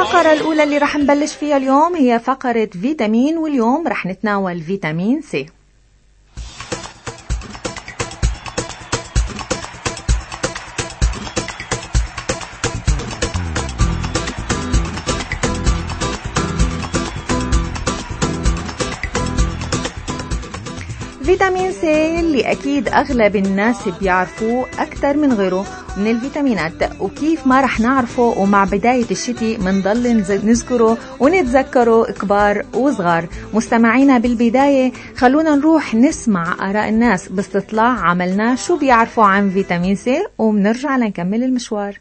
الفقرة الأولى اللي رح نبلش فيها اليوم هي فقرة فيتامين واليوم رح نتناول فيتامين سي. فيتامين سي اللي أكيد أغلب الناس بيعرفوه أكثر من غيره. من الفيتامينات. وكيف ما رح نعرفه ومع بداية الشتي منضل نذكره ونتذكره كبار وصغار. مستمعينا بالبداية خلونا نروح نسمع آراء الناس باستطلاع عملناه شو بيعرفوا عن فيتامين سي وبنرجع لنكمل المشوار.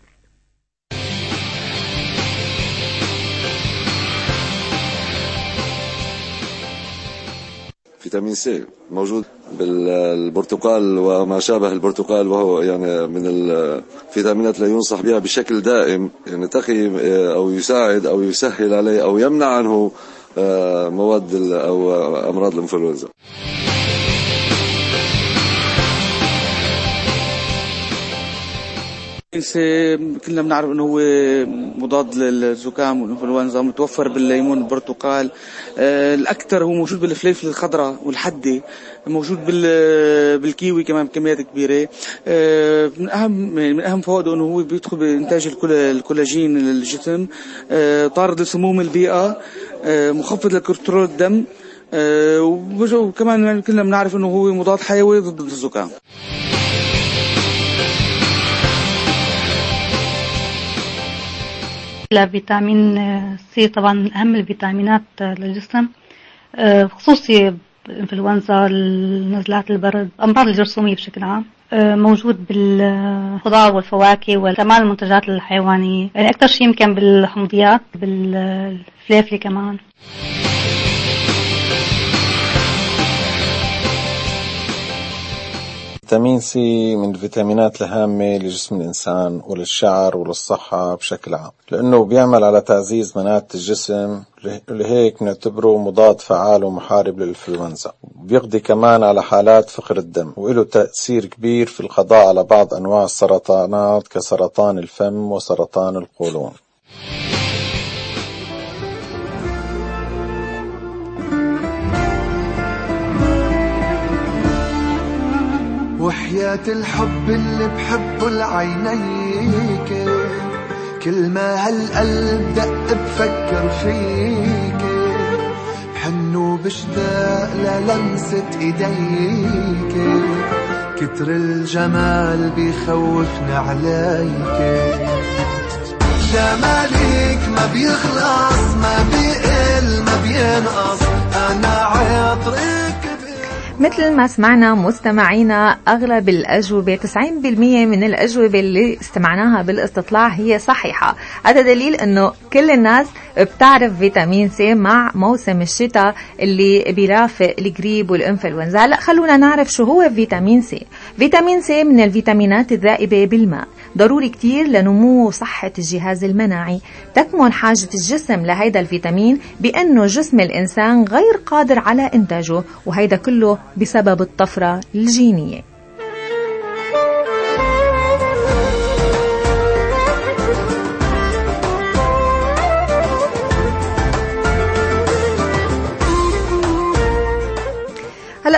فيتامين سي موجود بالبرتقال وما شابه البرتقال وهو يعني من الفيتامينات اللي ينصح بها بشكل دائم يعني تقي أو يساعد أو يسهل عليه أو يمنع عنه آه، مواد أو أمراض الانفلونزا كلنا بنعرف إنه هو مضاد للزكام والإنفلونزا متوفر بالليمون البرتقال. آه، الأكثر هو موجود بالفليفل الخضراء والحده موجود بالكيوي كمان بكميات كبيرة. آه، من أهم من أهم فوائده إنه هو بيدخل بإنتاج الكولاجين للجسم. آه، طارد لسموم البيئة. مخفض لكوليسترول الدم. وكمان كلنا بنعرف إنه هو مضاد حيوي ضد الزكام. لفيتامين سي طبعا أهم الفيتامينات للجسم آه، خصوصي الانفلونزا نزلات البرد أمراض الجرثومية بشكل عام آه، موجود بالخضار والفواكه وكمان المنتجات الحيوانية. يعني أكثر شيء يمكن بالحمضيات بالفليفلة كمان. فيتامين سي من الفيتامينات الهامة لجسم الإنسان وللشعر وللصحة بشكل عام. لأنه بيعمل على تعزيز مناعة الجسم لهيك نعتبره مضاد فعال ومحارب للإنفلونزا. بيقضي كمان على حالات فقر الدم وله تأثير كبير في القضاء على بعض أنواع السرطانات كسرطان الفم وسرطان القولون. وحياة الحب اللي بحبه لعينيك كل ما هالقلب دق بفكر فيك. بحن وبشتاق للمسة إيديك. كتر الجمال بيخوفني عليك. جمالك ما بيخلص ما بيقل ما بينقص. أنا عطرك مثل ما سمعنا مستمعينا أغلب الأجوبة 90% من الأجوبة اللي استمعناها بالاستطلاع هي صحيحة. هذا دليل أنه كل الناس بتعرف فيتامين سي مع موسم الشتاء اللي بيرافق الجريب والإنفلونزا. هلا خلونا نعرف شو هو فيتامين سي. فيتامين سي من الفيتامينات الذائبة بالماء. ضروري كتير لنمو وصحة الجهاز المناعي. تكمن حاجة الجسم لهيدا الفيتامين بأنه جسم الإنسان غير قادر على إنتاجه وهيدا كله بسبب الطفرة الجينية.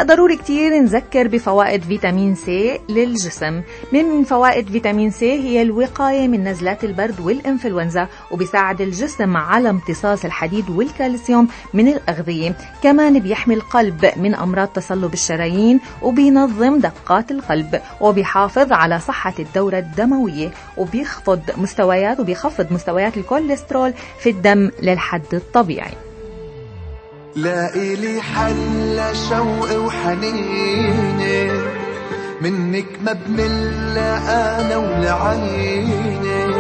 هلا ضروري كتير نذكر بفوائد فيتامين سي للجسم. من فوائد فيتامين سي هي الوقاية من نزلات البرد والإنفلونزا وبيساعد الجسم على امتصاص الحديد والكالسيوم من الأغذية. كمان بيحمي القلب من أمراض تصلب الشرايين وبينظم دقات القلب وبيحافظ على صحة الدورة الدموية وبيخفض مستويات وبيخفض مستويات الكوليسترول في الدم للحد الطبيعي. لاقي لي حل شوق وحنيني منك ما بمل أنا ولعيني.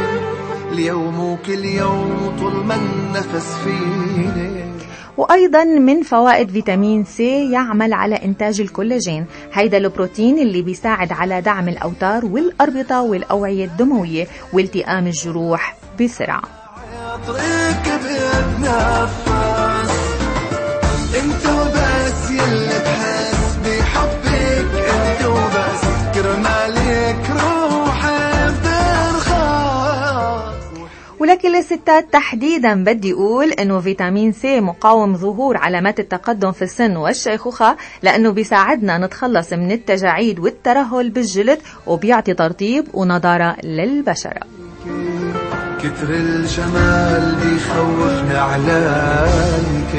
اليوم وكل يوم طول ما النفس فيني. وأيضا من فوائد فيتامين سي يعمل على إنتاج الكولاجين هيدا البروتين اللي بيساعد على دعم الأوتار والأربطة والأوعية الدموية والتئام الجروح بسرعة. لكل الستات تحديدا. بدي أقول أنه فيتامين سي مقاوم ظهور علامات التقدم في السن والشيخوخة لأنه بيساعدنا نتخلص من التجاعيد والترهل بالجلد وبيعطي ترطيب ونضارة للبشرة. كتر الجمال بيخوفني علانك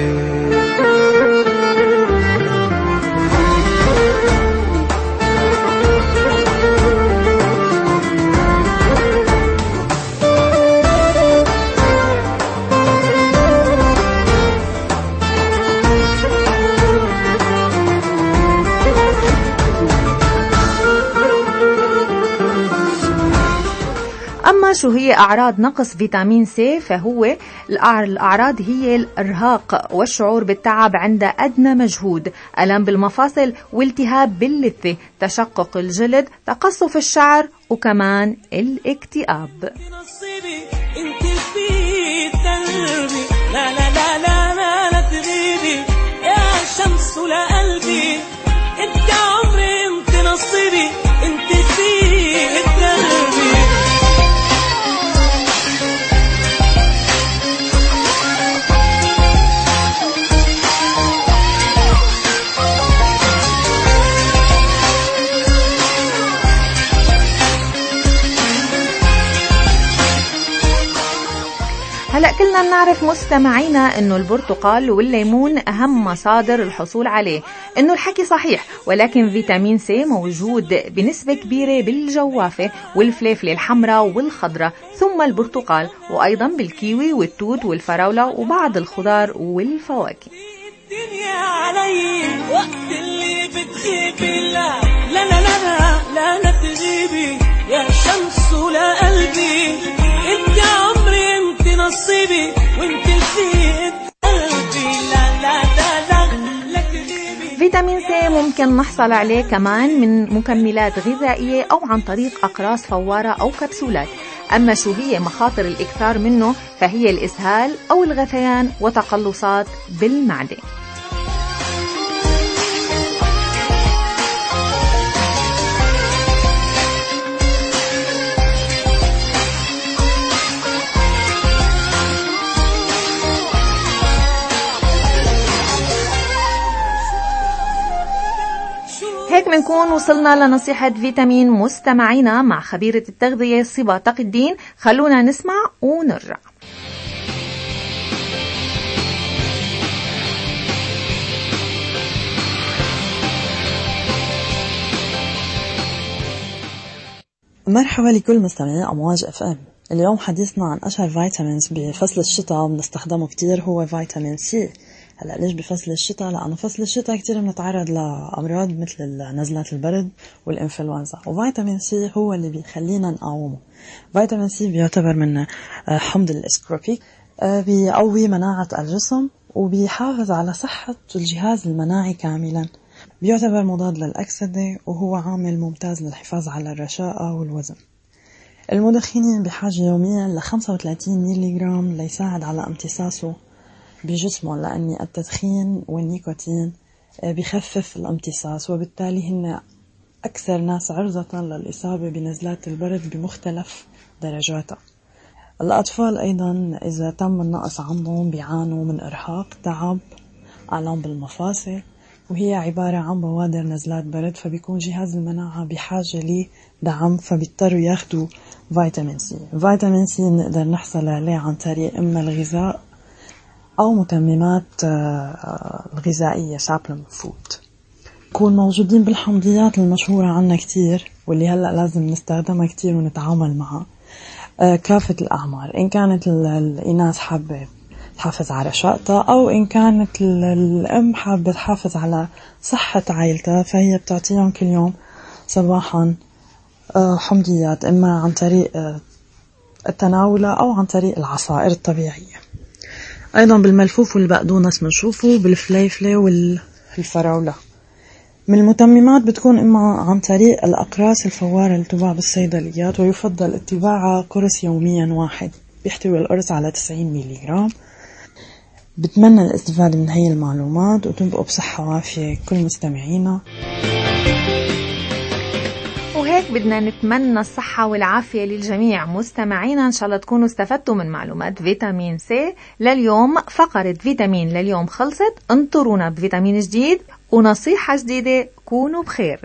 شو هي أعراض نقص فيتامين سي فهو الأعراض هي الإرهاق والشعور بالتعب عند أدنى مجهود. ألم بالمفاصل والتهاب باللثة تشقق الجلد تقصف الشعر وكمان الاكتئاب. لا لا لا لا لا تغيبي يا شمس لقلبي. بنعرف مستمعينا انه البرتقال والليمون اهم مصادر الحصول عليه انه الحكي صحيح ولكن فيتامين سي موجود بنسبة كبيرة بالجوافة والفليفلة الحمراء والخضراء ثم البرتقال وأيضا بالكيوي والتوت والفراولة وبعض الخضار والفواكه الدنيا علي وقت اللي بتغيبي لا لا لا لا لا, لا, لا ممكن نحصل عليه كمان من مكملات غذائية أو عن طريق أقراص فوارة أو كبسولات. أما شو هي مخاطر الإكثار منه فهي الإسهال أو الغثيان وتقلصات بالمعدة. هيك بنكون وصلنا لنصيحة فيتامين مستمعينا مع خبيرة التغذية صبا تقي الدين خلونا نسمع ونرجع. مرحبا لكل مستمعي أمواج إف إم. اليوم حديثنا عن أشهر vitamins بفصل الشتاء وبنستخدمه كتير هو فيتامين سي هلا ليش بفصل الشتاء؟ لأنه فصل الشتاء كتير بنتعرض لأمراض مثل نزلات البرد والإنفلونزا وفيتامين سي هو اللي بيخلينا نقاومه. فيتامين سي بيعتبر من آه، حمض الاسكروبيك آه، بيقوي مناعة الجسم وبيحافظ على صحة الجهاز المناعي كاملا. بيعتبر مضاد للأكسدة وهو عامل ممتاز للحفاظ على الرشاقة والوزن. المدخنين بحاجة يوميا ل 35 ميلي جرام ليساعد على امتصاصه. بجسمهم لأن التدخين والنيكوتين آه، بخفف الامتصاص وبالتالي هن أكثر ناس عرضة للإصابة بنزلات البرد بمختلف درجاتها. الأطفال أيضا إذا تم النقص عندهم بيعانوا من إرهاق تعب آلام بالمفاصل وهي عبارة عن بوادر نزلات برد فبيكون جهاز المناعة بحاجة لدعم فبيضطروا ياخدوا فيتامين سي. فيتامين سي بنقدر نحصل عليه عن طريق إما الغذاء أو متممات آه، الغذائية supplement food يكون موجودين بالحمضيات المشهورة عنا كتير واللي هلأ لازم نستخدمها كتير ونتعامل معها آه، كافة الأعمار. إن كانت ال- الإناث حابة تحافظ على رشاقتها أو إن كانت ال- الأم حابة تحافظ على صحة عائلتها فهي بتعطيهم كل يوم صباحا آه، حمضيات إما عن طريق آه، التناولة أو عن طريق العصائر الطبيعية. أيضا بالملفوف والبقدونس بنشوفه بالفليفلة والفراولة. من المتممات بتكون إما عن طريق الأقراص الفوارة اللي تباع بالصيدليات ويفضل اتباعها قرص يوميا واحد. بيحتوي القرص على 90 ميلي جرام بتمنى الاستفادة من هي المعلومات وتبقوا بصحة وعافية كل مستمعينا. بدنا نتمنى الصحة والعافية للجميع. مستمعينا إن شاء الله تكونوا استفدتوا من معلومات فيتامين سي لليوم. فقرة فيتامين لليوم خلصت. انطرونا بفيتامين جديد. ونصيحة جديدة كونوا بخير.